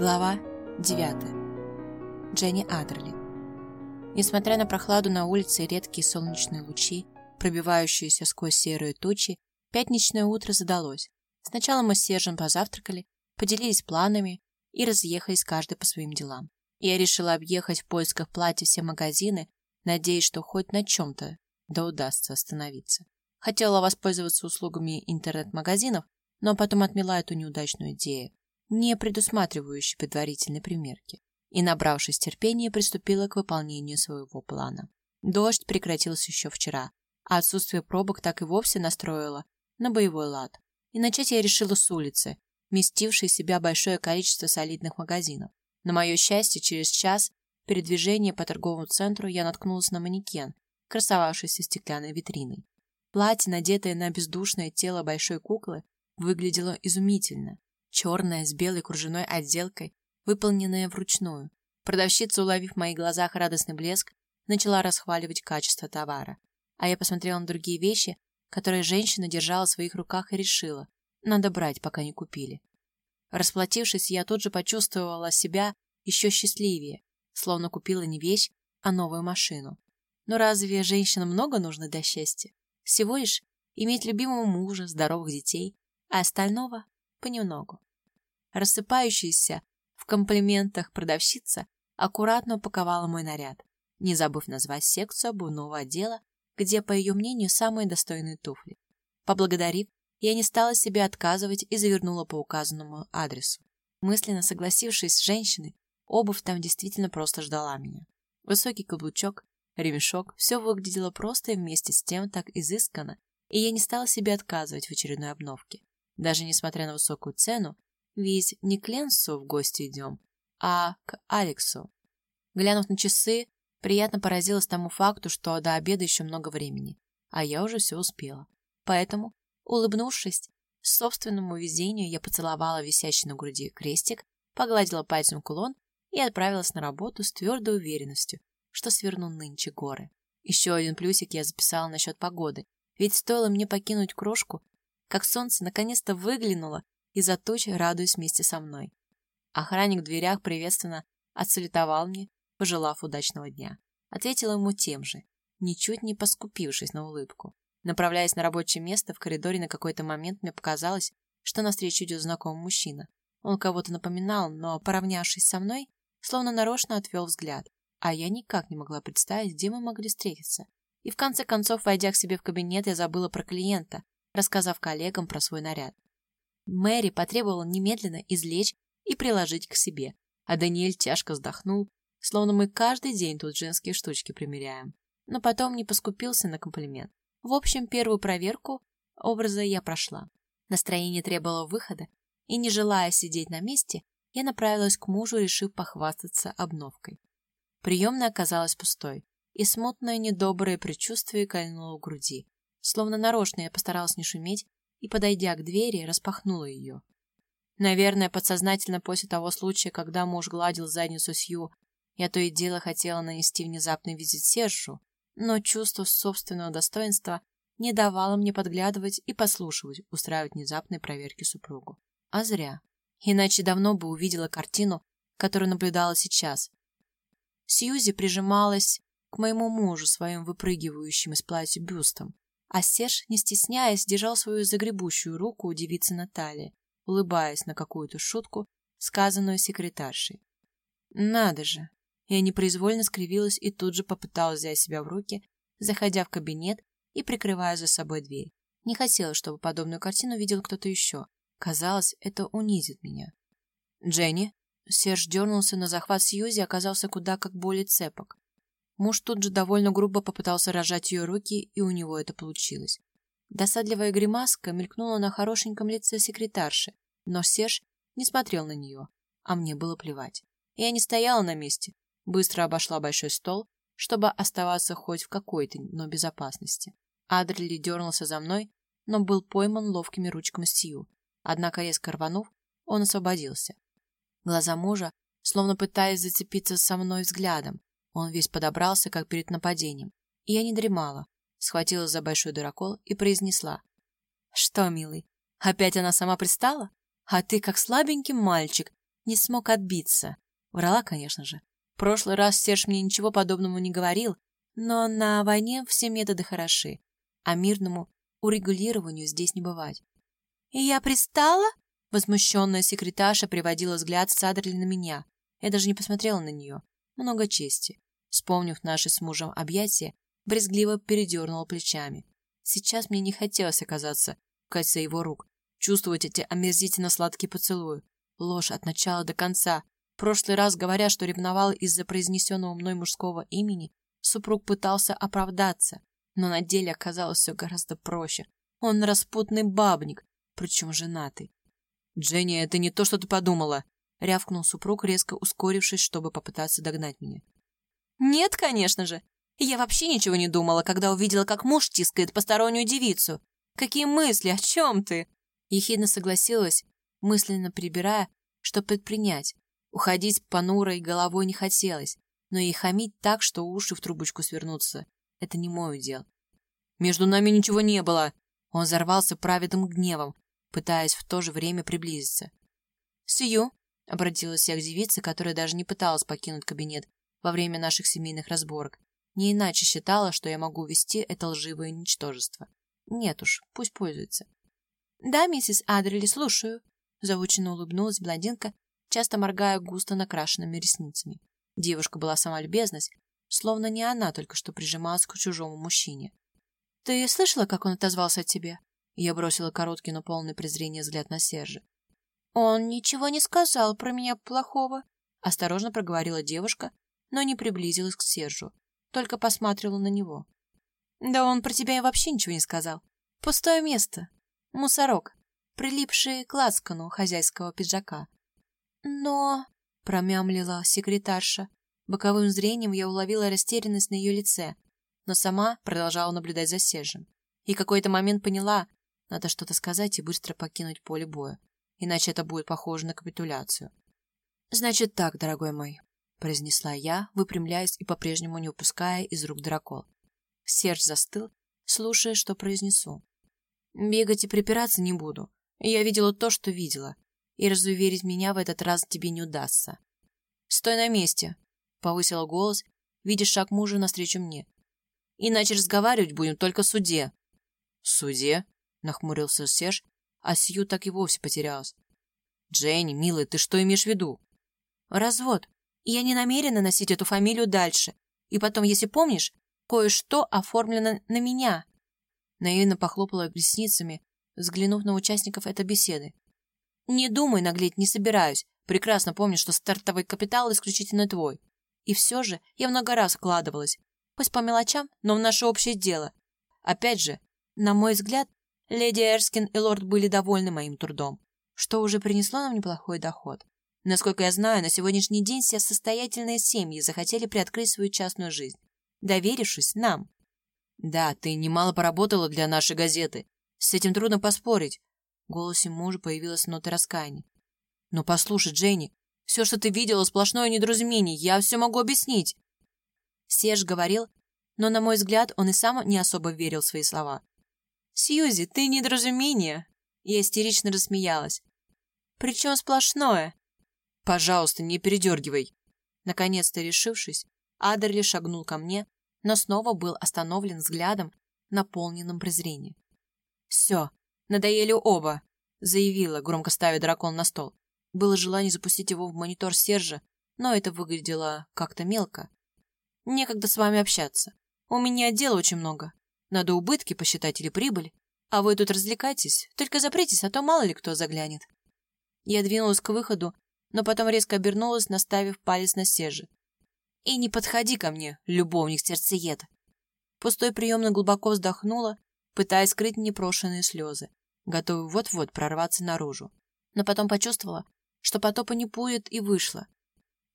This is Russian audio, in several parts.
Глава 9. Дженни Адерли. Несмотря на прохладу на улице и редкие солнечные лучи, пробивающиеся сквозь серые тучи, пятничное утро задалось. Сначала мы с Сержем позавтракали, поделились планами и разъехались каждый по своим делам. Я решила объехать в поисках платья все магазины, надеясь, что хоть на чем-то да удастся остановиться. Хотела воспользоваться услугами интернет-магазинов, но потом отмела эту неудачную идею не предусматривающий предварительной примерки, и, набравшись терпения, приступила к выполнению своего плана. Дождь прекратился еще вчера, а отсутствие пробок так и вовсе настроило на боевой лад. И начать я решила с улицы, вместившей себя большое количество солидных магазинов. На мое счастье, через час передвижения по торговому центру я наткнулась на манекен, красовавшийся стеклянной витриной. Платье, надетое на бездушное тело большой куклы, выглядело изумительно черная с белой кружевной отделкой, выполненная вручную. Продавщица, уловив в моих глазах радостный блеск, начала расхваливать качество товара. А я посмотрела на другие вещи, которые женщина держала в своих руках и решила, надо брать, пока не купили. Расплатившись, я тут же почувствовала себя еще счастливее, словно купила не вещь, а новую машину. Но разве женщинам много нужно для счастья? Всего лишь иметь любимого мужа, здоровых детей, а остального понемногу. Рассыпающаяся в комплиментах продавщица аккуратно упаковала мой наряд, не забыв назвать секцию обувного отдела, где, по ее мнению, самые достойные туфли. Поблагодарив, я не стала себе отказывать и завернула по указанному адресу. Мысленно согласившись с женщиной, обувь там действительно просто ждала меня. Высокий каблучок, ремешок, все выглядело просто и вместе с тем так изысканно, и я не стала себе отказывать в очередной обновке. Даже несмотря на высокую цену, ведь не к Ленсу в гости идем, а к Алексу. Глянув на часы, приятно поразилась тому факту, что до обеда еще много времени, а я уже все успела. Поэтому, улыбнувшись собственному везению, я поцеловала висящий на груди крестик, погладила пальцем кулон и отправилась на работу с твердой уверенностью, что сверну нынче горы. Еще один плюсик я записала насчет погоды, ведь стоило мне покинуть крошку, как солнце наконец-то выглянуло из-за туч, радуясь вместе со мной. Охранник в дверях приветственно отсалютовал мне, пожелав удачного дня. Ответила ему тем же, ничуть не поскупившись на улыбку. Направляясь на рабочее место, в коридоре на какой-то момент мне показалось, что навстречу идет знакомый мужчина. Он кого-то напоминал, но, поравнявшись со мной, словно нарочно отвел взгляд, а я никак не могла представить, где мы могли встретиться. И в конце концов, войдя к себе в кабинет, я забыла про клиента, рассказав коллегам про свой наряд. Мэри потребовала немедленно извлечь и приложить к себе, а Даниэль тяжко вздохнул, словно мы каждый день тут женские штучки примеряем. Но потом не поскупился на комплимент. В общем, первую проверку образа я прошла. Настроение требовало выхода, и, не желая сидеть на месте, я направилась к мужу, решив похвастаться обновкой. Приемная оказалась пустой, и смутное недоброе предчувствие кольнуло в груди. Словно нарочно я постаралась не шуметь и, подойдя к двери, распахнула ее. Наверное, подсознательно после того случая, когда муж гладил задницу Сью, я то и дело хотела нанести внезапный визит Сержу, но чувство собственного достоинства не давало мне подглядывать и послушивать, устраивать внезапные проверки супругу. А зря. Иначе давно бы увидела картину, которую наблюдала сейчас. Сьюзи прижималась к моему мужу своим выпрыгивающим из платья бюстом, а Серж, не стесняясь, держал свою загребущую руку у девицы Натальи, улыбаясь на какую-то шутку, сказанную секретаршей. Надо же! Я непроизвольно скривилась и тут же попыталась взять себя в руки, заходя в кабинет и прикрывая за собой дверь. Не хотела, чтобы подобную картину видел кто-то еще. Казалось, это унизит меня. «Дженни?» Серж дернулся на захват Сьюзи оказался куда как более цепок. Муж тут же довольно грубо попытался рожать ее руки, и у него это получилось. Досадливая гримаска мелькнула на хорошеньком лице секретарши, но Серж не смотрел на нее, а мне было плевать. Я не стояла на месте, быстро обошла большой стол, чтобы оставаться хоть в какой-то, но безопасности. Адрели дернулся за мной, но был пойман ловкими ручками Сью. Однако, резко рванув, он освободился. Глаза мужа, словно пытаясь зацепиться со мной взглядом, он весь подобрался, как перед нападением. И я не дремала. Схватила за большой дырокол и произнесла. «Что, милый, опять она сама пристала? А ты, как слабенький мальчик, не смог отбиться. Врала, конечно же. В прошлый раз Серж мне ничего подобного не говорил, но на войне все методы хороши, а мирному урегулированию здесь не бывать. «И я пристала?» Возмущенная секретарша приводила взгляд Садерли на меня. Я даже не посмотрела на нее. Много чести. Вспомнив наши с мужем объятия, брезгливо передернула плечами. Сейчас мне не хотелось оказаться в кольце его рук, чувствовать эти омерзительно сладкие поцелуи. Ложь от начала до конца. В прошлый раз, говоря, что ревновал из-за произнесенного мной мужского имени, супруг пытался оправдаться, но на деле оказалось все гораздо проще. Он распутный бабник, причем женатый. «Дженни, это не то, что ты подумала!» — рявкнул супруг, резко ускорившись, чтобы попытаться догнать меня. «Нет, конечно же. Я вообще ничего не думала, когда увидела, как муж тискает постороннюю девицу. Какие мысли? О чем ты?» Ехидно согласилась, мысленно прибирая, что предпринять. Уходить понурой головой не хотелось, но и хамить так, что уши в трубочку свернутся. Это не мой удел. «Между нами ничего не было!» Он взорвался праведным гневом, пытаясь в то же время приблизиться. «Сью!» — обратилась я к девице, которая даже не пыталась покинуть кабинет во время наших семейных разборок. Не иначе считала, что я могу вести это лживое ничтожество. Нет уж, пусть пользуется. «Да, миссис Адрели, слушаю», — заученно улыбнулась блондинка, часто моргая густо накрашенными ресницами. Девушка была сама любезность, словно не она только что прижималась к чужому мужчине. «Ты слышала, как он отозвался о тебе?» Я бросила короткий, но полный презрения взгляд на Сержа. «Он ничего не сказал про меня плохого», — осторожно проговорила девушка, но не приблизилась к Сержу, только посматривала на него. «Да он про тебя и вообще ничего не сказал. Пустое место. Мусорок, прилипший к лацкану хозяйского пиджака». «Но...» — промямлила секретарша. Боковым зрением я уловила растерянность на ее лице, но сама продолжала наблюдать за Сержем. И какой-то момент поняла, надо что-то сказать и быстро покинуть поле боя, иначе это будет похоже на капитуляцию. «Значит так, дорогой мой», — произнесла я, выпрямляясь и по-прежнему не упуская из рук дракол. Серж застыл, слушая, что произнесу. «Бегать и припираться не буду. Я видела то, что видела, и разуверить меня в этот раз тебе не удастся. Стой на месте!» — повысила голос, видя шаг мужа навстречу мне. «Иначе разговаривать будем только в суде». «В суде?» нахмурился Серж, а Сью так и вовсе потерялась. «Дженни, милая, ты что имеешь в виду?» «Развод. Я не намерена носить эту фамилию дальше. И потом, если помнишь, кое-что оформлено на меня». Наивно похлопала ресницами, взглянув на участников этой беседы. «Не думай, наглеть не собираюсь. Прекрасно помню, что стартовый капитал исключительно твой. И все же я много раз вкладывалась. Пусть по мелочам, но в наше общее дело. Опять же, на мой взгляд, Леди Эрскин и лорд были довольны моим трудом, что уже принесло нам неплохой доход. Насколько я знаю, на сегодняшний день все состоятельные семьи захотели приоткрыть свою частную жизнь, доверившись нам. Да, ты немало поработала для нашей газеты. С этим трудно поспорить. В голосе мужа появилась нота раскаяния. Но послушай, Дженни, все, что ты видела, сплошное недоразумение. Я все могу объяснить. Серж говорил, но, на мой взгляд, он и сам не особо верил в свои слова. «Сьюзи, ты недоразумение!» Я истерично рассмеялась. «Причем сплошное!» «Пожалуйста, не передергивай!» Наконец-то решившись, Адерли шагнул ко мне, но снова был остановлен взглядом, наполненным презрением. «Все, надоели оба!» — заявила, громко ставя дракон на стол. Было желание запустить его в монитор Сержа, но это выглядело как-то мелко. «Некогда с вами общаться. У меня дела очень много. Надо убытки посчитать или прибыль. А вы тут развлекайтесь, только запритесь, а то мало ли кто заглянет. Я двинулась к выходу, но потом резко обернулась, наставив палец на Сержа. И не подходи ко мне, любовник-сердцеед. Пустой приемно глубоко вздохнула, пытаясь скрыть непрошенные слезы, готовая вот-вот прорваться наружу. Но потом почувствовала, что потопа не будет, и вышла.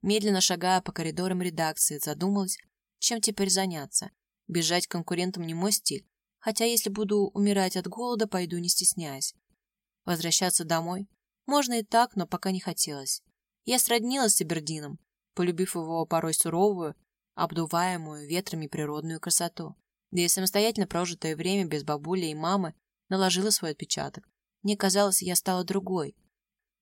Медленно шагая по коридорам редакции, задумалась, чем теперь заняться. Бежать конкурентам не мой стиль, хотя если буду умирать от голода, пойду не стесняясь. Возвращаться домой? Можно и так, но пока не хотелось. Я сроднилась с Эбердином, полюбив его порой суровую, обдуваемую ветрами природную красоту. Да и самостоятельно прожитое время без бабули и мамы наложило свой отпечаток. Мне казалось, я стала другой.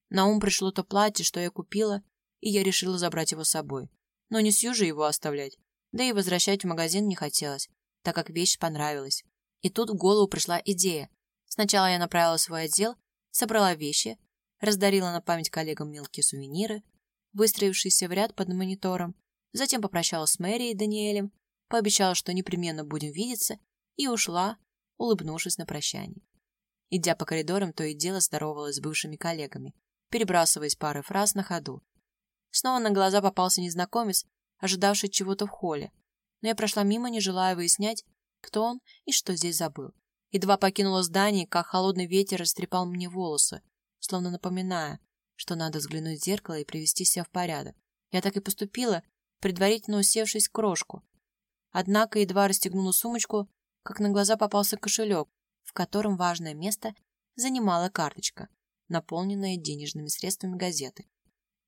На ум пришло то платье, что я купила, и я решила забрать его с собой. Но не сью же его оставлять. Да и возвращать в магазин не хотелось, так как вещь понравилась. И тут в голову пришла идея. Сначала я направила свой отдел, собрала вещи, раздарила на память коллегам мелкие сувениры, выстроившиеся в ряд под монитором, затем попрощалась с Мэри и Даниэлем, пообещала, что непременно будем видеться, и ушла, улыбнувшись на прощание. Идя по коридорам, то и дело здоровалась с бывшими коллегами, перебрасываясь парой фраз на ходу. Снова на глаза попался незнакомец, ожидавший чего-то в холле, но я прошла мимо, не желая выяснять, кто он и что здесь забыл. Едва покинула здание, как холодный ветер растрепал мне волосы, словно напоминая, что надо взглянуть в зеркало и привести себя в порядок. Я так и поступила, предварительно усевшись в крошку. Однако едва расстегнула сумочку, как на глаза попался кошелек, в котором важное место занимала карточка, наполненная денежными средствами газеты.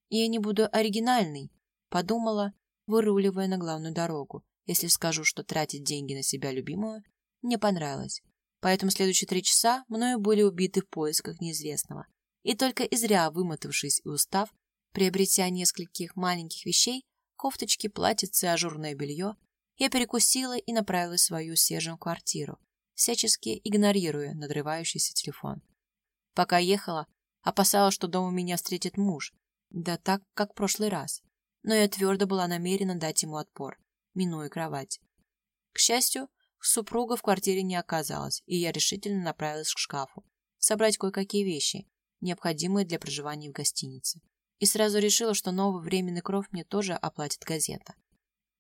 «Я не буду оригинальной», — подумала, выруливая на главную дорогу, если скажу, что тратить деньги на себя любимую мне понравилось. Поэтому следующие три часа мною были убиты в поисках неизвестного. И только изря вымотавшись и устав, приобретя нескольких маленьких вещей, кофточки, платьице, ажурное белье, я перекусила и направилась в свою Сержем квартиру, всячески игнорируя надрывающийся телефон. Пока ехала, опасалась, что дома меня встретит муж, да так, как в прошлый раз. Но я твердо была намерена дать ему отпор, минуя кровать. К счастью, супруга в квартире не оказалась, и я решительно направилась к шкафу, собрать кое-какие вещи, необходимые для проживания в гостинице. И сразу решила, что новый временный кров мне тоже оплатит газета.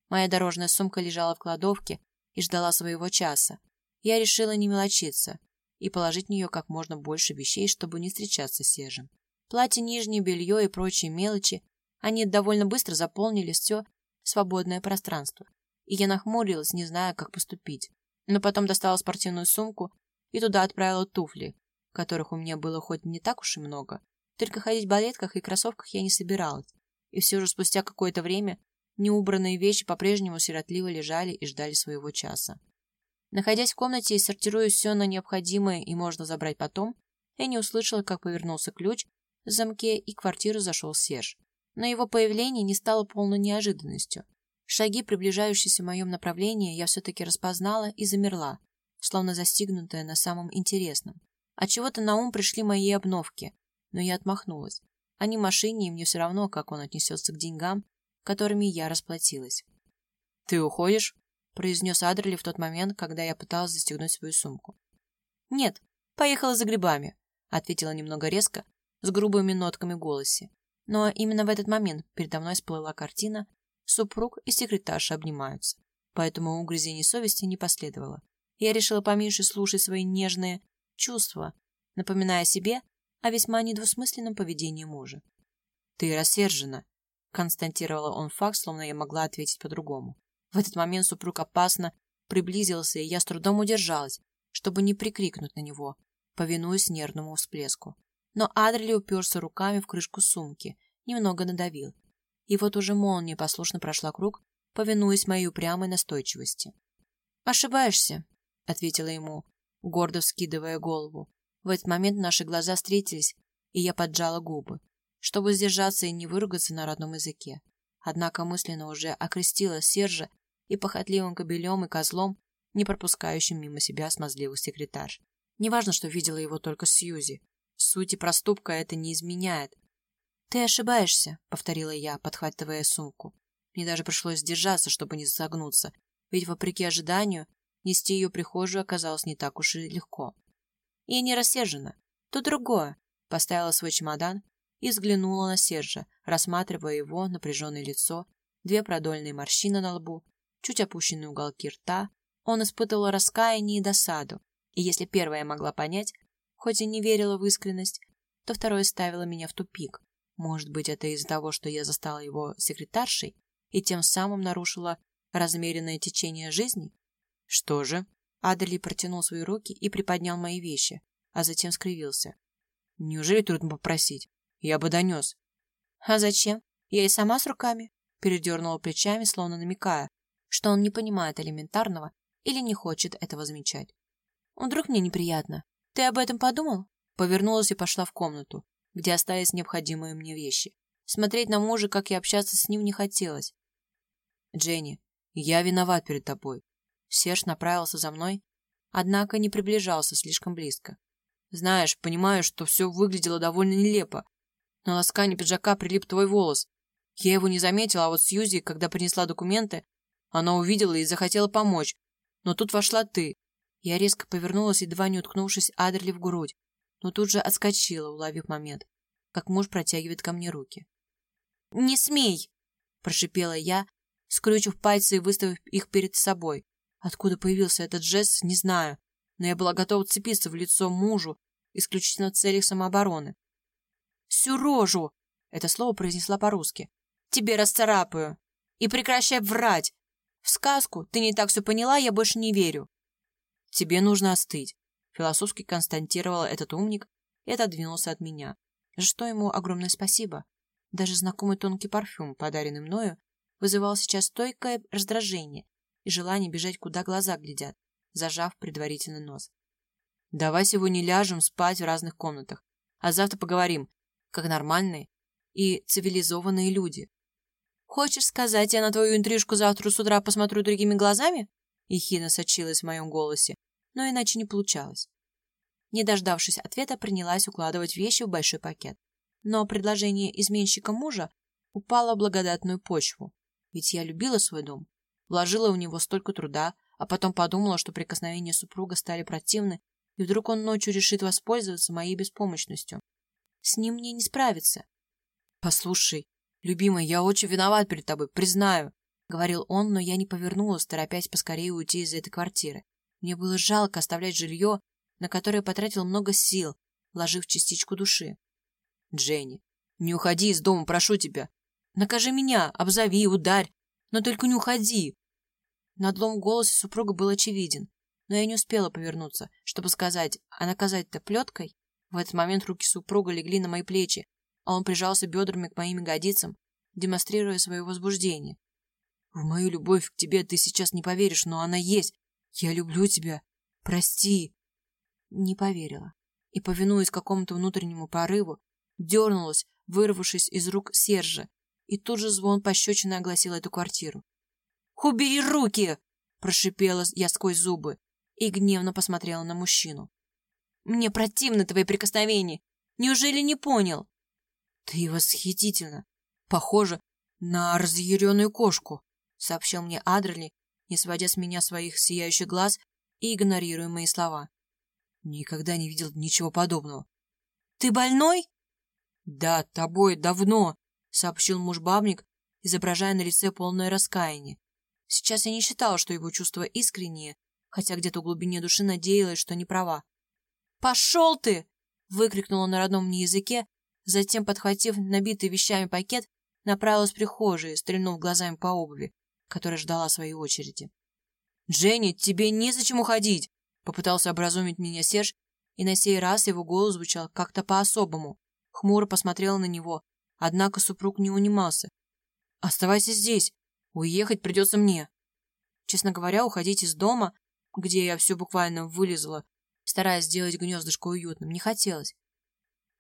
Моя дорожная сумка лежала в кладовке и ждала своего часа. Я решила не мелочиться и положить в нее как можно больше вещей, чтобы не встречаться с Сержем. Платье, нижнее белье и прочие мелочи, они довольно быстро заполнили все свободное пространство. И я нахмурилась, не зная, как поступить. Но потом достала спортивную сумку и туда отправила туфли, которых у меня было хоть не так уж и много. Только ходить в балетках и кроссовках я не собиралась. И все же спустя какое-то время неубранные вещи по-прежнему сиротливо лежали и ждали своего часа. Находясь в комнате и сортируя все на необходимое и можно забрать потом, я не услышала, как повернулся ключ в замке и в квартиру зашел Серж. Но его появление не стало полной неожиданностью. Шаги, приближающиеся в моем направлении, я все-таки распознала и замерла, словно застигнутая на самом интересном. От чего то на ум пришли мои обновки, но я отмахнулась. Они машине, и мне все равно, как он отнесется к деньгам, которыми я расплатилась. «Ты уходишь?» — произнес Адрели в тот момент, когда я пыталась застегнуть свою сумку. «Нет, поехала за грибами», — ответила немного резко, с грубыми нотками в голосе. Но именно в этот момент передо мной всплыла картина «Супруг и секретарша обнимаются», поэтому угрызений совести не последовало. Я решила поменьше слушать свои нежные чувства, напоминая себе о весьма недвусмысленном поведении мужа. «Ты рассержена», — констатировала он факт, словно я могла ответить по-другому. В этот момент супруг опасно приблизился, и я с трудом удержалась, чтобы не прикрикнуть на него, повинуясь нервному всплеску. Но Адрели уперся руками в крышку сумки, немного надавил. И вот уже молния послушно прошла круг, повинуясь моей упрямой настойчивости. «Ошибаешься», — ответила ему, гордо вскидывая голову. В этот момент наши глаза встретились, и я поджала губы, чтобы сдержаться и не выругаться на родном языке. Однако мысленно уже окрестила Сержа и похотливым кобелем и козлом, не пропускающим мимо себя смазливых секретарь. Неважно, что видела его только Сьюзи. Сути проступка это не изменяет. «Ты ошибаешься», — повторила я, подхватывая сумку. Мне даже пришлось сдержаться, чтобы не загнуться, ведь, вопреки ожиданию, нести ее прихожую оказалось не так уж и легко. Я не рассержена. То другое. Поставила свой чемодан и взглянула на Сержа, рассматривая его напряженное лицо, две продольные морщины на лбу, чуть опущенные уголки рта. Он испытывал раскаяние и досаду, и если первое я могла понять, хоть и не верила в искренность, то второе ставило меня в тупик. Может быть, это из-за того, что я застала его секретаршей и тем самым нарушила размеренное течение жизни? Что же? Адерли протянул свои руки и приподнял мои вещи, а затем скривился. Неужели трудно попросить? Я бы донес. А зачем? Я и сама с руками. Передернула плечами, словно намекая, что он не понимает элементарного или не хочет этого замечать. Вдруг мне неприятно. Ты об этом подумал? Повернулась и пошла в комнату, где остались необходимые мне вещи. Смотреть на мужа, как и общаться с ним, не хотелось. «Дженни, я виноват перед тобой». Серж направился за мной, однако не приближался слишком близко. Знаешь, понимаю, что все выглядело довольно нелепо. На ласкане пиджака прилип твой волос. Я его не заметила, а вот Сьюзи, когда принесла документы, она увидела и захотела помочь. Но тут вошла ты. Я резко повернулась, едва не уткнувшись Адерли в грудь, но тут же отскочила, уловив момент, как муж протягивает ко мне руки. «Не смей!» – прошипела я, скрючив пальцы и выставив их перед собой. Откуда появился этот жест, не знаю, но я была готова цепиться в лицо мужу исключительно в целях самообороны. «Всю рожу!» — это слово произнесла по-русски. «Тебе расцарапаю! И прекращай врать! В сказку ты не так все поняла, я больше не верю!» «Тебе нужно остыть», — философски констатировал этот умник и отодвинулся от меня. За что ему огромное спасибо. Даже знакомый тонкий парфюм, подаренный мною, вызывал сейчас стойкое раздражение и желание бежать, куда глаза глядят, зажав предварительно нос. Давай сегодня ляжем спать в разных комнатах, а завтра поговорим, как нормальные и цивилизованные люди. Хочешь сказать, я на твою интрижку завтра с утра посмотрю другими глазами? Ехидно сочилась в моем голосе, но иначе не получалось. Не дождавшись ответа, принялась укладывать вещи в большой пакет. Но предложение изменщика мужа упало в благодатную почву, ведь я любила свой дом, вложила в него столько труда, а потом подумала, что прикосновения супруга стали противны и вдруг он ночью решит воспользоваться моей беспомощностью. С ним мне не справиться. «Послушай, любимый, я очень виноват перед тобой, признаю», — говорил он, но я не повернулась, торопясь поскорее уйти из этой квартиры. Мне было жалко оставлять жилье, на которое потратил много сил, вложив частичку души. «Дженни, не уходи из дома, прошу тебя. Накажи меня, обзови, ударь, но только не уходи!» Надлом в голосе супруга был очевиден но я не успела повернуться, чтобы сказать, а наказать-то плеткой? В этот момент руки супруга легли на мои плечи, а он прижался бедрами к моим ягодицам, демонстрируя свое возбуждение. В мою любовь к тебе ты сейчас не поверишь, но она есть. Я люблю тебя. Прости. Не поверила. И, повинуясь какому-то внутреннему порыву, дернулась, вырвавшись из рук Сержа, и тут же звон пощечины огласил эту квартиру. «Убери руки!» – прошипела я сквозь зубы и гневно посмотрела на мужчину. «Мне противны твои прикосновения. Неужели не понял?» «Ты восхитительно. Похоже на разъяренную кошку», — сообщил мне Адрели, не сводя с меня своих сияющих глаз и игнорируя мои слова. «Никогда не видел ничего подобного». «Ты больной?» «Да, тобой давно», — сообщил муж-бабник, изображая на лице полное раскаяние. Сейчас я не считала, что его чувства искренние, хотя где-то в глубине души надеялась, что не права. «Пошел ты!» — выкрикнула на родном мне языке, затем, подхватив набитый вещами пакет, направилась в прихожую, стрельнув глазами по обуви, которая ждала своей очереди. «Дженни, тебе незачем уходить!» — попытался образумить меня Серж, и на сей раз его голос звучал как-то по-особому. Хмуро посмотрела на него, однако супруг не унимался. «Оставайся здесь. Уехать придется мне». Честно говоря, уходить из дома где я все буквально вылезла, стараясь сделать гнездышко уютным, не хотелось.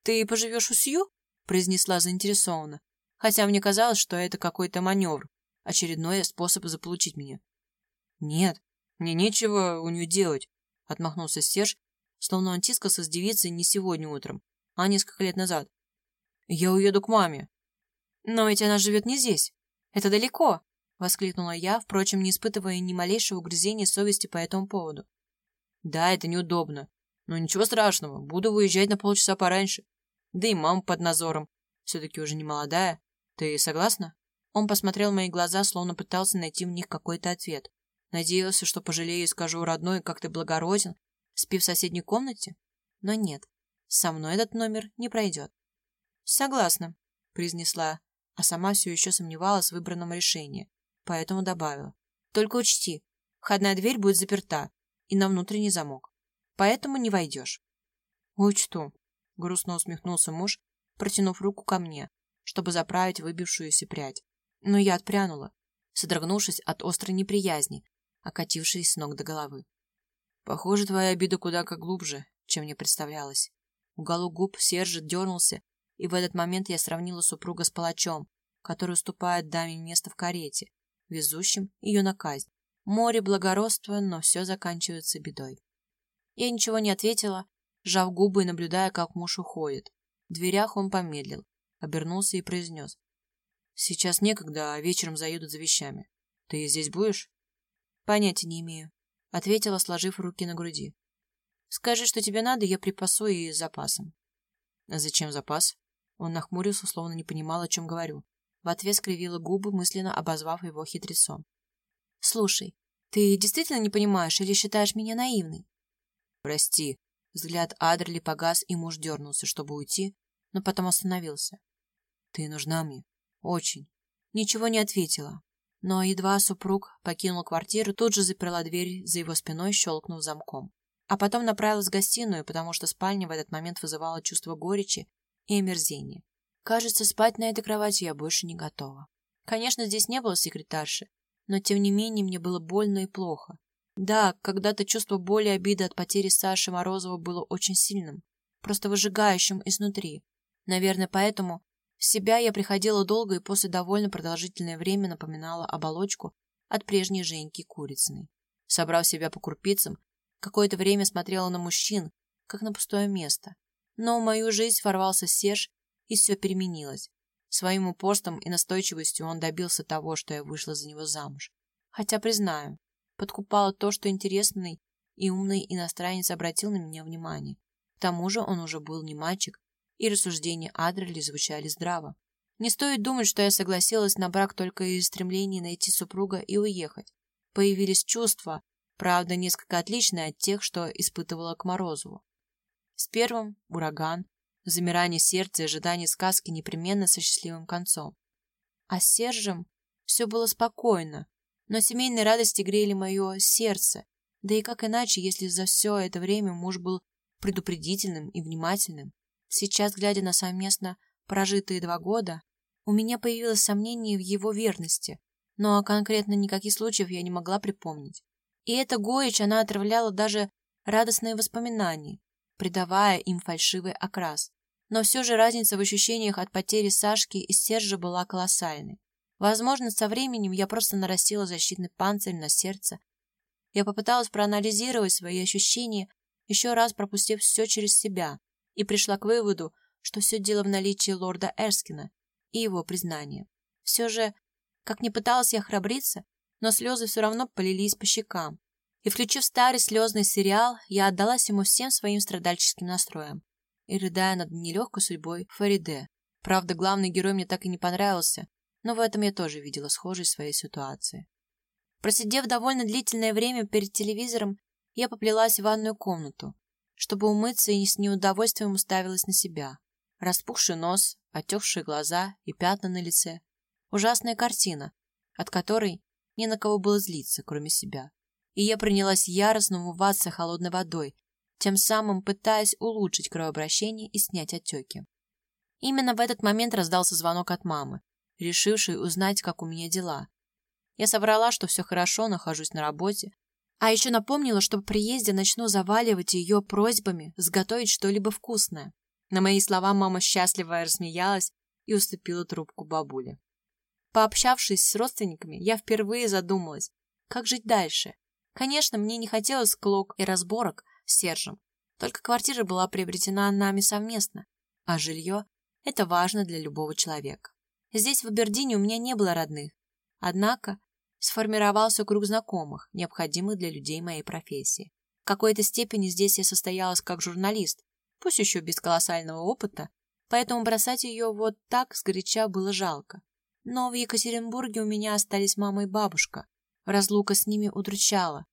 «Ты поживешь у Сью?» — произнесла заинтересованно, хотя мне казалось, что это какой-то маневр, очередной способ заполучить меня. «Нет, мне нечего у нее делать», — отмахнулся Серж, словно он тискался с девицей не сегодня утром, а несколько лет назад. «Я уеду к маме». «Но ведь она живет не здесь. Это далеко», Воскликнула я, впрочем, не испытывая ни малейшего угрызения совести по этому поводу. Да, это неудобно. Но ничего страшного, буду выезжать на полчаса пораньше. Да и мама под надзором. Все-таки уже не молодая. Ты согласна? Он посмотрел в мои глаза, словно пытался найти в них какой-то ответ. Надеялся, что пожалею и скажу родной, как ты благороден, спи в соседней комнате? Но нет, со мной этот номер не пройдет. Согласна, произнесла, а сама все еще сомневалась в выбранном решении поэтому добавила. Только учти, входная дверь будет заперта и на внутренний замок, поэтому не войдешь. Учту, грустно усмехнулся муж, протянув руку ко мне, чтобы заправить выбившуюся прядь. Но я отпрянула, содрогнувшись от острой неприязни, окатившей с ног до головы. Похоже, твоя обида куда как глубже, чем мне представлялось. Уголок губ Сержа дернулся, и в этот момент я сравнила супруга с палачом, который уступает даме место в карете, везущим ее на казнь. Море благородства, но все заканчивается бедой. Я ничего не ответила, сжав губы и наблюдая, как муж уходит. В дверях он помедлил, обернулся и произнес. «Сейчас некогда, а вечером заедут за вещами. Ты здесь будешь?» «Понятия не имею», — ответила, сложив руки на груди. «Скажи, что тебе надо, я припасу и запасом». «А зачем запас?» Он нахмурился, словно не понимал, о чем говорю. В ответ скривила губы, мысленно обозвав его хитрецом. «Слушай, ты действительно не понимаешь или считаешь меня наивной?» «Прости». Взгляд Адерли погас, и муж дернулся, чтобы уйти, но потом остановился. «Ты нужна мне. Очень». Ничего не ответила, но едва супруг покинул квартиру, тут же заперла дверь за его спиной, щелкнув замком. А потом направилась в гостиную, потому что спальня в этот момент вызывала чувство горечи и омерзения. Кажется, спать на этой кровати я больше не готова. Конечно, здесь не было секретарши, но тем не менее мне было больно и плохо. Да, когда-то чувство боли и обиды от потери Саши Морозова было очень сильным, просто выжигающим изнутри. Наверное, поэтому в себя я приходила долго и после довольно продолжительное время напоминала оболочку от прежней Женьки Курицыной. Собрав себя по крупицам, какое-то время смотрела на мужчин, как на пустое место. Но в мою жизнь ворвался Серж, и все переменилось. Своим упорством и настойчивостью он добился того, что я вышла за него замуж. Хотя, признаю, подкупало то, что интересный и умный иностранец обратил на меня внимание. К тому же он уже был не мальчик, и рассуждения Адрели звучали здраво. Не стоит думать, что я согласилась на брак только из стремления найти супруга и уехать. Появились чувства, правда, несколько отличные от тех, что испытывала к Морозову. С первым – ураган, замирание сердца и ожидание сказки непременно со счастливым концом. А с Сержем все было спокойно, но семейные радости грели мое сердце, да и как иначе, если за все это время муж был предупредительным и внимательным. Сейчас, глядя на совместно прожитые два года, у меня появилось сомнение в его верности, но конкретно никаких случаев я не могла припомнить. И эта горечь, она отравляла даже радостные воспоминания, придавая им фальшивый окрас. Но все же разница в ощущениях от потери Сашки и Сержа была колоссальной. Возможно, со временем я просто нарастила защитный панцирь на сердце. Я попыталась проанализировать свои ощущения, еще раз пропустив все через себя, и пришла к выводу, что все дело в наличии лорда Эрскина и его признания. Все же, как ни пыталась я храбриться, но слезы все равно полились по щекам. И, включив старый слезный сериал, я отдалась ему всем своим страдальческим настроем и рыдая над нелегкой судьбой Фариде. Правда, главный герой мне так и не понравился, но в этом я тоже видела схожей своей ситуации. Просидев довольно длительное время перед телевизором, я поплелась в ванную комнату, чтобы умыться и с неудовольствием уставилась на себя. Распухший нос, отекшие глаза и пятна на лице. Ужасная картина, от которой не на кого было злиться, кроме себя и я принялась яростно умываться холодной водой, тем самым пытаясь улучшить кровообращение и снять отеки. Именно в этот момент раздался звонок от мамы, решившей узнать, как у меня дела. Я соврала, что все хорошо, нахожусь на работе, а еще напомнила, что по приезде начну заваливать ее просьбами сготовить что-либо вкусное. На мои слова мама счастливо рассмеялась и уступила трубку бабуле. Пообщавшись с родственниками, я впервые задумалась, как жить дальше, Конечно, мне не хотелось клок и разборок с Сержем, только квартира была приобретена нами совместно, а жилье – это важно для любого человека. Здесь, в Абердине, у меня не было родных, однако сформировался круг знакомых, необходимых для людей моей профессии. В какой-то степени здесь я состоялась как журналист, пусть еще без колоссального опыта, поэтому бросать ее вот так сгоряча было жалко. Но в Екатеринбурге у меня остались мама и бабушка, Разлука с ними удручала.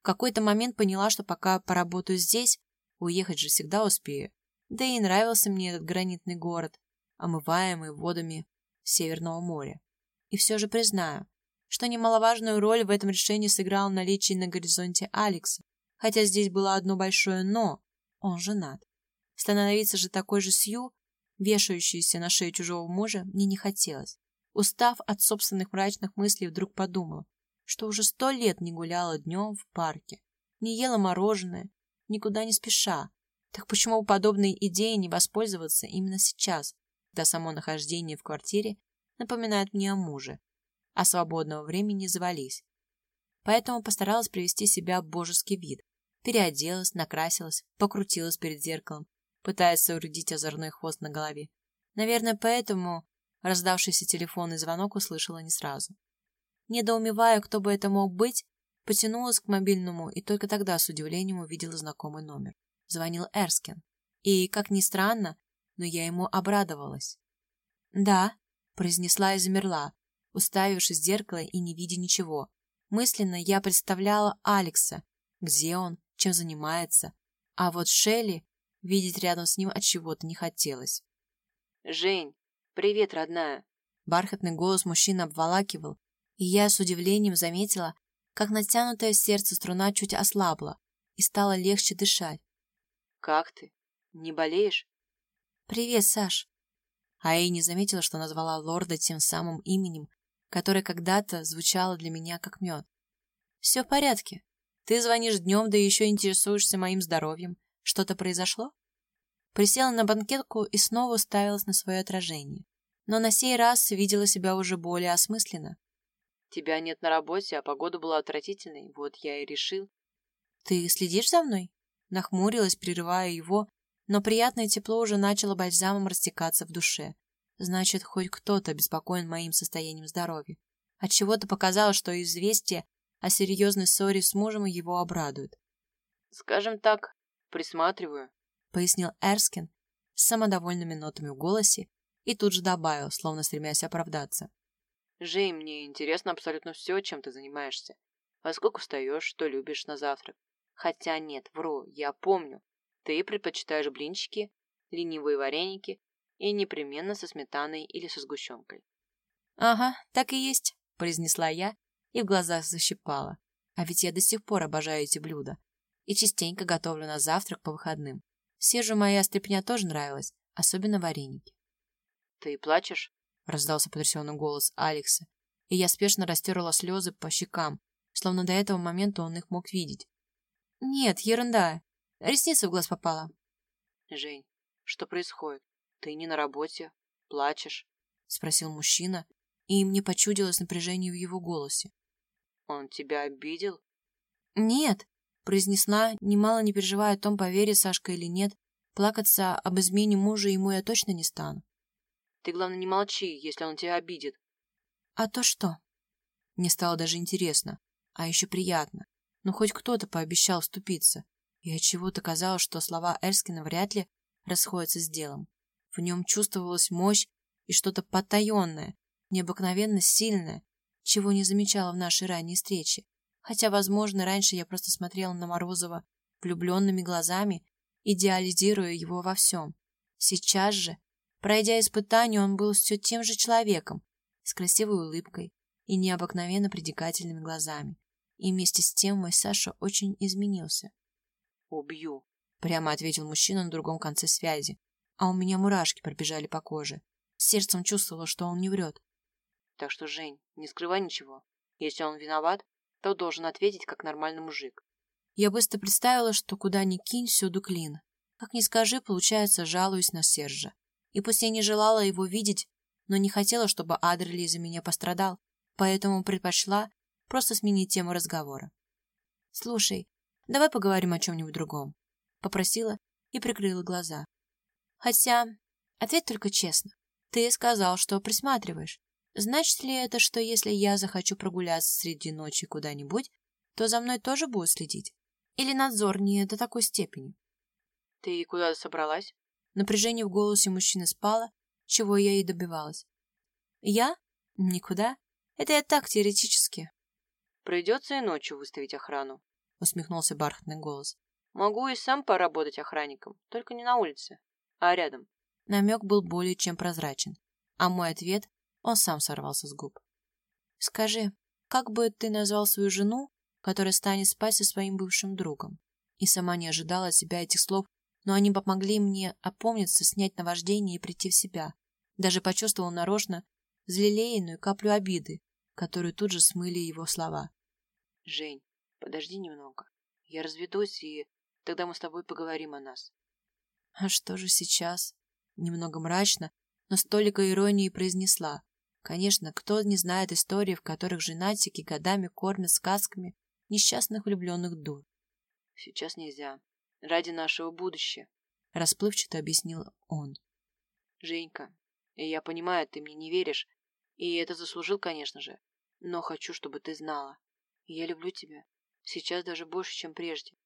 В какой-то момент поняла, что пока поработаю здесь, уехать же всегда успею. Да и нравился мне этот гранитный город, омываемый водами Северного моря. И все же признаю, что немаловажную роль в этом решении сыграл наличие на горизонте Алекса, хотя здесь было одно большое «но» — он женат. Становиться же такой же Сью, вешающейся на шею чужого мужа, мне не хотелось. Устав от собственных мрачных мыслей, вдруг подумала, что уже сто лет не гуляла днем в парке, не ела мороженое, никуда не спеша, Так почему подобной идеей не воспользоваться именно сейчас, когда само нахождение в квартире напоминает мне о муже, а свободного времени завались? Поэтому постаралась привести себя в божеский вид. Переоделась, накрасилась, покрутилась перед зеркалом, пытаясь соорудить озорной хвост на голове. Наверное, поэтому раздавшийся телефонный звонок услышала не сразу. Недоумевая, кто бы это мог быть, потянулась к мобильному и только тогда с удивлением увидела знакомый номер. Звонил Эрскин. И, как ни странно, но я ему обрадовалась. «Да», — произнесла и замерла, уставившись в зеркало и не видя ничего. Мысленно я представляла Алекса, где он, чем занимается, а вот Шелли видеть рядом с ним от чего-то не хотелось. «Жень, привет, родная!» Бархатный голос мужчины обволакивал, и я с удивлением заметила, как натянутое сердце струна чуть ослабла и стало легче дышать. «Как ты? Не болеешь?» «Привет, Саш!» А я не заметила, что назвала лорда тем самым именем, которое когда-то звучало для меня как мед. «Все в порядке. Ты звонишь днем, да еще интересуешься моим здоровьем. Что-то произошло?» Присела на банкетку и снова уставилась на свое отражение. Но на сей раз видела себя уже более осмысленно. «Тебя нет на работе, а погода была отвратительной, вот я и решил». «Ты следишь за мной?» Нахмурилась, прерывая его, но приятное тепло уже начало бальзамом растекаться в душе. Значит, хоть кто-то обеспокоен моим состоянием здоровья. Отчего-то показалось, что известие о серьезной ссоре с мужем его обрадует. «Скажем так, присматриваю», — пояснил Эрскин с самодовольными нотами в голосе и тут же добавил, словно стремясь оправдаться. «Жень, мне интересно абсолютно все, чем ты занимаешься. Во сколько встаешь, что любишь на завтрак? Хотя нет, вру, я помню. Ты предпочитаешь блинчики, ленивые вареники и непременно со сметаной или со сгущенкой. «Ага, так и есть», — произнесла я и в глазах защипала. А ведь я до сих пор обожаю эти блюда и частенько готовлю на завтрак по выходным. Все же моя стряпня тоже нравилась, особенно вареники. «Ты плачешь?» — раздался потрясенный голос Алекса, и я спешно растерла слезы по щекам, словно до этого момента он их мог видеть. «Нет, ерунда. Ресница в глаз попала». «Жень, что происходит? Ты не на работе? Плачешь?» — спросил мужчина, и мне почудилось напряжение в его голосе. «Он тебя обидел?» «Нет», — произнесла, немало не переживая о том, поверит Сашка или нет. Плакаться об измене мужа ему я точно не стану. «Ты, главное, не молчи, если он тебя обидит». «А то что?» Мне стало даже интересно, а еще приятно. Но хоть кто-то пообещал вступиться. И от чего то казалось, что слова Эрскина вряд ли расходятся с делом. В нем чувствовалась мощь и что-то потаенное, необыкновенно сильное, чего не замечала в нашей ранней встрече. Хотя, возможно, раньше я просто смотрела на Морозова влюбленными глазами, идеализируя его во всем. Сейчас же, пройдя испытание, он был все тем же человеком, с красивой улыбкой и необыкновенно притекательными глазами, и вместе с тем мой Саша очень изменился. «Убью», — прямо ответил мужчина на другом конце связи, а у меня мурашки пробежали по коже. Сердцем чувствовала, что он не врет. «Так что, Жень, не скрывай ничего. Если он виноват, то должен ответить как нормальный мужик». Я быстро представила, что куда ни кинь, всюду клин. Как ни скажи, получается, жалуюсь на Сержа. И пусть я не желала его видеть, но не хотела, чтобы Адрели из-за меня пострадал, поэтому предпочла Просто сменить тему разговора. «Слушай, давай поговорим о чем-нибудь другом», — попросила и прикрыла глаза. «Хотя, ответь только честно. Ты сказал, что присматриваешь. Значит ли это, что если я захочу прогуляться среди ночи куда-нибудь, то за мной тоже будут следить? Или надзор не до такой степени?» «Ты куда собралась?» Напряжение в голосе мужчины спало, чего я и добивалась. «Я? Никуда. Это я так теоретически. Придется и ночью выставить охрану, усмехнулся бархатный голос. Могу и сам поработать охранником, только не на улице, а рядом. Намек был более чем прозрачен, а мой ответ он сам сорвался с губ. Скажи, как бы ты назвал свою жену, которая станет спать со своим бывшим другом? И сама не ожидала от себя этих слов, но они помогли мне опомниться, снять наваждение и прийти в себя. Даже почувствовал нарочно злелеянную каплю обиды, которую тут же смыли его слова. Жень, подожди немного. Я разведусь, и тогда мы с тобой поговорим о нас. А что же сейчас? Немного мрачно, но с толикой иронии произнесла. Конечно, кто не знает истории, в которых женатики годами кормят сказками несчастных влюбленных дур. Сейчас нельзя. Ради нашего будущего. Расплывчато объяснил он. Женька, я понимаю, ты мне не веришь, и это заслужил, конечно же, но хочу, чтобы ты знала. Я люблю тебя. Сейчас даже больше, чем прежде.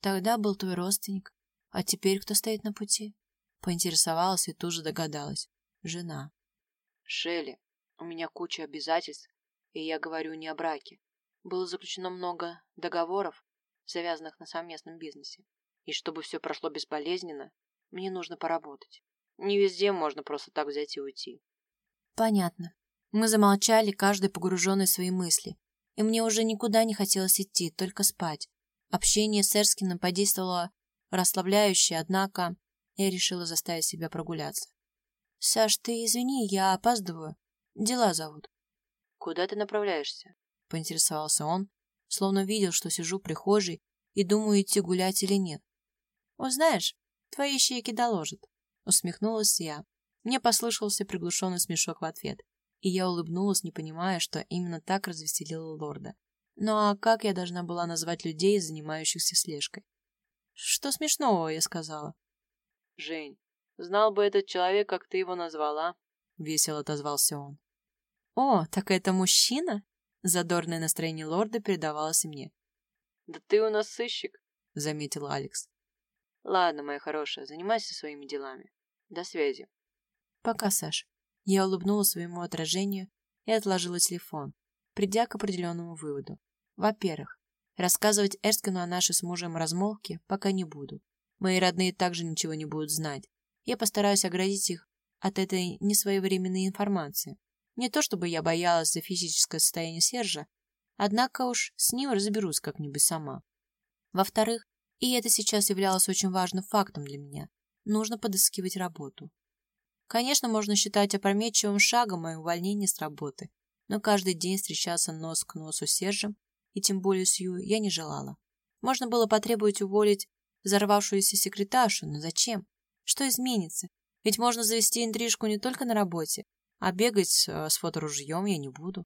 Тогда был твой родственник, а теперь кто стоит на пути? Поинтересовалась и тут же догадалась. Жена. Шелли, у меня куча обязательств, и я говорю не о браке. Было заключено много договоров, завязанных на совместном бизнесе. И чтобы все прошло безболезненно, мне нужно поработать. Не везде можно просто так взять и уйти. Понятно. Мы замолчали, каждый погруженный в свои мысли. И мне уже никуда не хотелось идти, только спать. Общение с Эрскиным подействовало расслабляюще, однако я решила заставить себя прогуляться. «Саш, ты извини, я опаздываю. Дела зовут». «Куда ты направляешься?» — поинтересовался он, словно видел, что сижу в прихожей и думаю, идти гулять или нет. «Узнаешь, твои щеки доложат», — усмехнулась я. Мне послышался приглушенный смешок в ответ, и я улыбнулась, не понимая, что именно так развеселило лорда. Ну а как я должна была назвать людей, занимающихся слежкой? Что смешного, я сказала. Жень, знал бы этот человек, как ты его назвала. Весело отозвался он. О, так это мужчина? Задорное настроение лорда передавалось мне. Да ты у нас сыщик, заметил Алекс. Ладно, моя хорошая, занимайся своими делами. До связи. Пока, Саш. Я улыбнулась своему отражению и отложила телефон, придя к определенному выводу. Во-первых, рассказывать Эрскину о нашей с мужем размолвке пока не буду. Мои родные также ничего не будут знать. Я постараюсь оградить их от этой несвоевременной информации. Не то чтобы я боялась за физическое состояние Сержа, однако уж с ним разберусь как-нибудь сама. Во-вторых, и это сейчас являлось очень важным фактом для меня, нужно подыскивать работу. Конечно, можно считать опрометчивым шагом мое увольнение с работы, но каждый день встречаться нос к носу с Сержем, и тем более с Ю, я не желала. Можно было потребовать уволить взорвавшуюся секретаршу, но зачем? Что изменится? Ведь можно завести интрижку не только на работе, а бегать э, с фоторужьем я не буду.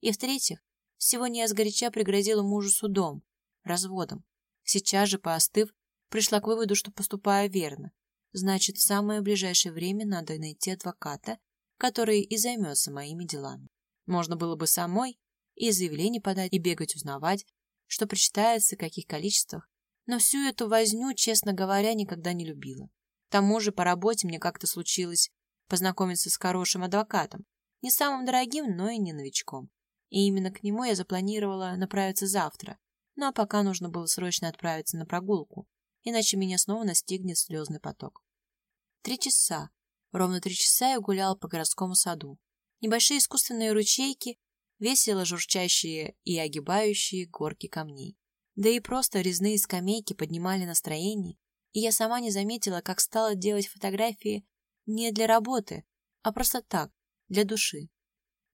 И в-третьих, сегодня я сгоряча пригрозила мужу судом, разводом. Сейчас же, поостыв, пришла к выводу, что поступаю верно. Значит, в самое ближайшее время надо найти адвоката, который и займется моими делами. Можно было бы самой и заявление подать, и бегать узнавать, что прочитается, в каких количествах, но всю эту возню, честно говоря, никогда не любила. К тому же по работе мне как-то случилось познакомиться с хорошим адвокатом, не самым дорогим, но и не новичком. И именно к нему я запланировала направиться завтра, ну а пока нужно было срочно отправиться на прогулку, иначе меня снова настигнет слезный поток. Три часа. Ровно три часа я гуляла по городскому саду. Небольшие искусственные ручейки, весело журчащие и огибающие горки камней. Да и просто резные скамейки поднимали настроение, и я сама не заметила, как стала делать фотографии не для работы, а просто так, для души.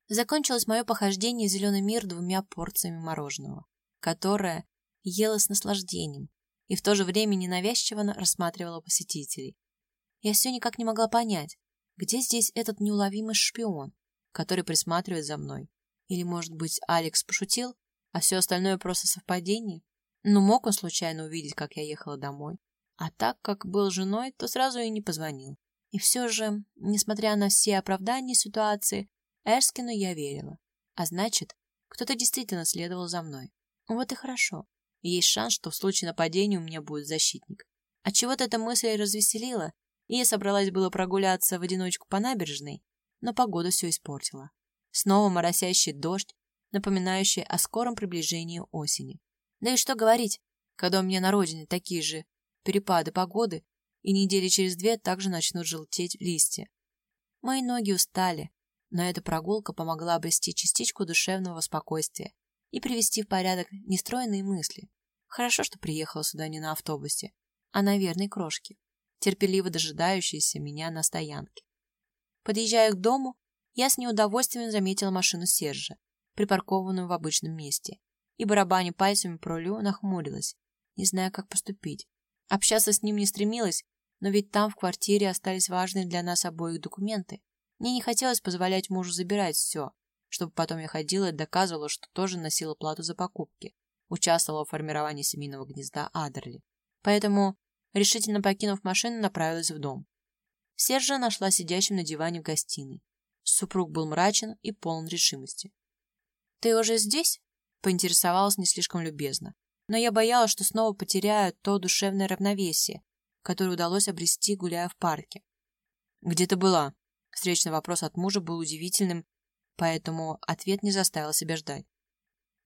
Закончилось мое похождение в зеленый мир двумя порциями мороженого, которое ела с наслаждением, и в то же время ненавязчиво рассматривала посетителей. Я все никак не могла понять, где здесь этот неуловимый шпион, который присматривает за мной. Или, может быть, Алекс пошутил, а все остальное просто совпадение? Ну, мог он случайно увидеть, как я ехала домой. А так как был женой, то сразу и не позвонил. И все же, несмотря на все оправдания ситуации, Эрскину я верила. А значит, кто-то действительно следовал за мной. Вот и хорошо. Есть шанс, что в случае нападения у меня будет защитник. Отчего-то эта мысль развеселила, и я собралась было прогуляться в одиночку по набережной, но погода все испортила. Снова моросящий дождь, напоминающий о скором приближении осени. Да и что говорить, когда у меня на родине такие же перепады погоды, и недели через две также начнут желтеть листья. Мои ноги устали, но эта прогулка помогла обрести частичку душевного спокойствия и привести в порядок нестроенные мысли. Хорошо, что приехала сюда не на автобусе, а на верной крошке, терпеливо дожидающейся меня на стоянке. Подъезжая к дому, я с неудовольствием заметила машину Сержа, припаркованную в обычном месте, и, барабаня пальцами по рулю, нахмурилась, не зная, как поступить. Общаться с ним не стремилась, Но ведь там в квартире остались важные для нас обоих документы. Мне не хотелось позволять мужу забирать все, чтобы потом я ходила и доказывала, что тоже носила плату за покупки, участвовала в формировании семейного гнезда Адерли. Поэтому, решительно покинув машину, направилась в дом. Сержа нашла сидящим на диване в гостиной. Супруг был мрачен и полон решимости. «Ты уже здесь?» — поинтересовалась не слишком любезно. Но я боялась, что снова потеряю то душевное равновесие, которое удалось обрести, гуляя в парке. «Где ты была?» Встречный вопрос от мужа был удивительным, поэтому ответ не заставил себя ждать.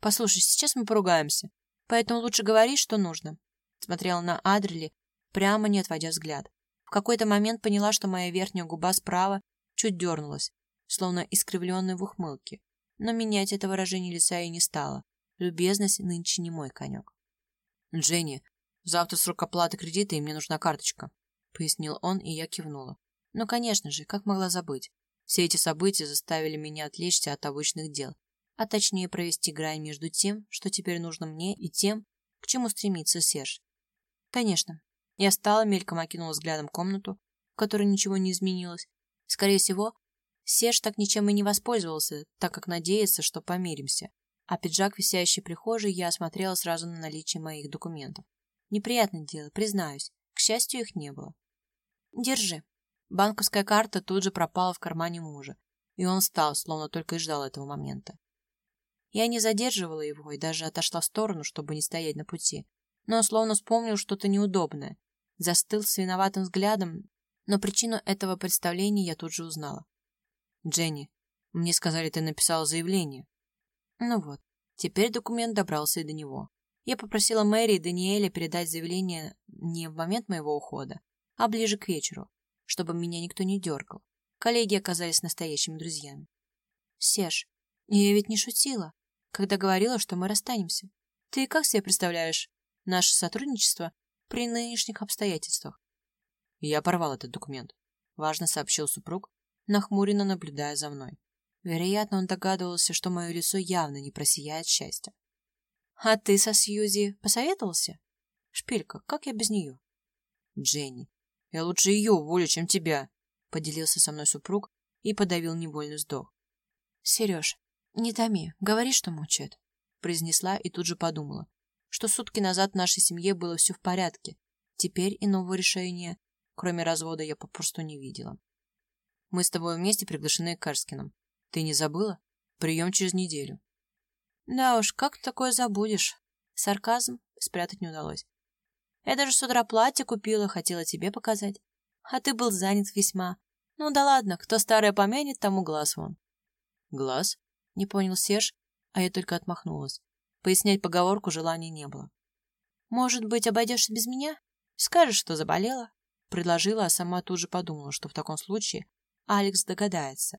«Послушай, сейчас мы поругаемся, поэтому лучше говори, что нужно». Смотрела на Адрели, прямо не отводя взгляд. В какой-то момент поняла, что моя верхняя губа справа чуть дернулась, словно искривленная в ухмылке. Но менять это выражение лица и не стало. Любезность нынче не мой конек. «Дженни, завтра срок оплаты кредита, и мне нужна карточка», — пояснил он, и я кивнула. «Ну, конечно же, как могла забыть? Все эти события заставили меня отвлечься от обычных дел, а точнее провести грань между тем, что теперь нужно мне, и тем, к чему стремится Серж. Конечно. Я встала, мельком окинула взглядом комнату, в которой ничего не изменилось. Скорее всего, Серж так ничем и не воспользовался, так как надеется, что помиримся. А пиджак, висящий в прихожей, я осмотрела сразу на наличие моих документов. Неприятное дело, признаюсь. К счастью, их не было. Держи. Банковская карта тут же пропала в кармане мужа, и он встал, словно только и ждал этого момента. Я не задерживала его и даже отошла в сторону, чтобы не стоять на пути, но он словно вспомнил что-то неудобное, застыл с виноватым взглядом, но причину этого представления я тут же узнала. «Дженни, мне сказали, ты написала заявление». Ну вот, теперь документ добрался и до него. Я попросила Мэри и Даниэля передать заявление не в момент моего ухода, а ближе к вечеру, чтобы меня никто не дергал. Коллеги оказались настоящими друзьями. Серж, я ведь не шутила, когда говорила, что мы расстанемся. Ты как себе представляешь наше сотрудничество при нынешних обстоятельствах? Я порвал этот документ, важно сообщил супруг, нахмуренно наблюдая за мной. Вероятно, он догадывался, что мое лицо явно не просияет счастья. А ты со Сьюзи посоветовался? Шпилька, как я без нее? Дженни, я лучше ее уволю, чем тебя, поделился со мной супруг и подавил невольный вздох. Сереж, не томи, говори, что мучает, произнесла и тут же подумала, что сутки назад в нашей семье было все в порядке. Теперь иного решения, кроме развода, я попросту не видела. Мы с тобой вместе приглашены к Карскинам. Ты не забыла? Прием через неделю. Да уж, как такое забудешь? Сарказм спрятать не удалось. Я даже с утра платье купила, хотела тебе показать. А ты был занят весьма. Ну да ладно, кто старое помянет, тому глаз вон. Глаз? Не понял Серж, а я только отмахнулась. Пояснять поговорку желания не было. Может быть, обойдешься без меня? Скажешь, что заболела? Предложила, а сама тут же подумала, что в таком случае Алекс догадается.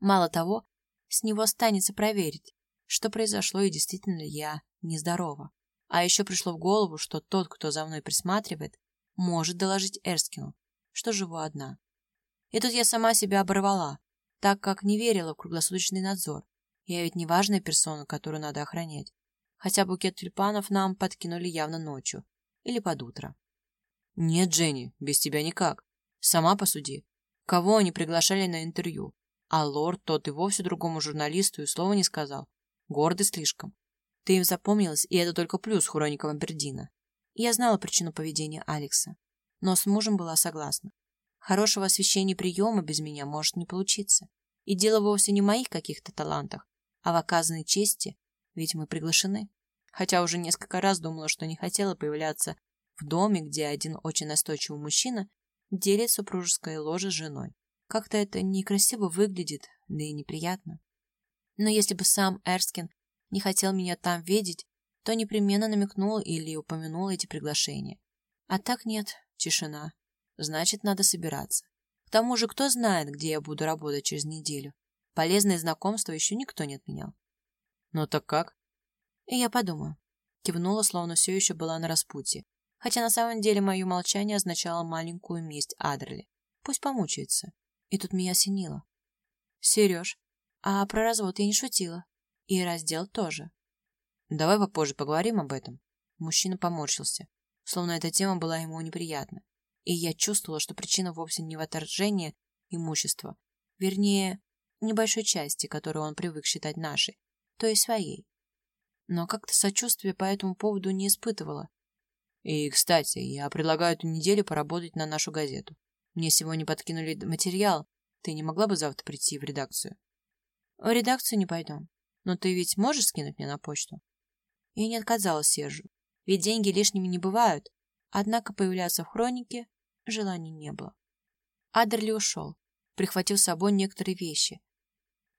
Мало того, с него останется проверить, что произошло и действительно ли я нездорова. А еще пришло в голову, что тот, кто за мной присматривает, может доложить Эрскину, что живу одна. И тут я сама себя оборвала, так как не верила в круглосуточный надзор. Я ведь не важная персона, которую надо охранять. Хотя букет тюльпанов нам подкинули явно ночью или под утро. Нет, Дженни, без тебя никак. Сама посуди. Кого они приглашали на интервью? А лорд тот и вовсе другому журналисту и слова не сказал. Гордый слишком. Ты им запомнилась, и это только плюс Хроникова Бердина. Я знала причину поведения Алекса, но с мужем была согласна. Хорошего освещения приема без меня может не получиться. И дело вовсе не в моих каких-то талантах, а в оказанной чести, ведь мы приглашены. Хотя уже несколько раз думала, что не хотела появляться в доме, где один очень настойчивый мужчина делит супружеское ложе с женой. Как-то это некрасиво выглядит, да и неприятно. Но если бы сам Эрскин не хотел меня там видеть, то непременно намекнул или упомянул эти приглашения. А так нет, тишина. Значит, надо собираться. К тому же, кто знает, где я буду работать через неделю. Полезные знакомства еще никто не отменял. Ну так как? И я подумаю. Кивнула, словно все еще была на распутье. Хотя на самом деле мое молчание означало маленькую месть Адрели. Пусть помучается. И тут меня осенило. Сереж, а про развод я не шутила. И раздел тоже. Давай попозже поговорим об этом. Мужчина поморщился, словно эта тема была ему неприятна. И я чувствовала, что причина вовсе не в отторжении имущества, вернее, небольшой части, которую он привык считать нашей, то есть своей. Но как-то сочувствия по этому поводу не испытывала. И, кстати, я предлагаю эту неделю поработать на нашу газету. Мне сегодня подкинули материал. Ты не могла бы завтра прийти в редакцию? В редакцию не пойду. Но ты ведь можешь скинуть мне на почту? Я не отказала Сержу, ведь деньги лишними не бывают, однако появляться в хронике желания не было. Адерли ушел, прихватив с собой некоторые вещи.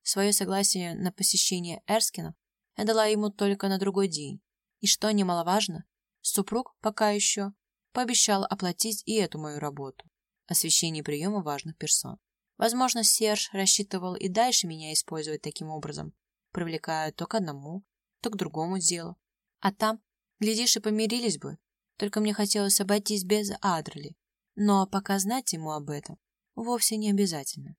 Свое согласие на посещение Эрскина я дала ему только на другой день, и, что немаловажно, супруг пока еще пообещал оплатить и эту мою работу – освещение приема важных персон. Возможно, Серж рассчитывал и дальше меня использовать таким образом, привлекая то к одному, то к другому делу. А там, глядишь, и помирились бы. Только мне хотелось обойтись без Адрели. Но пока знать ему об этом вовсе не обязательно.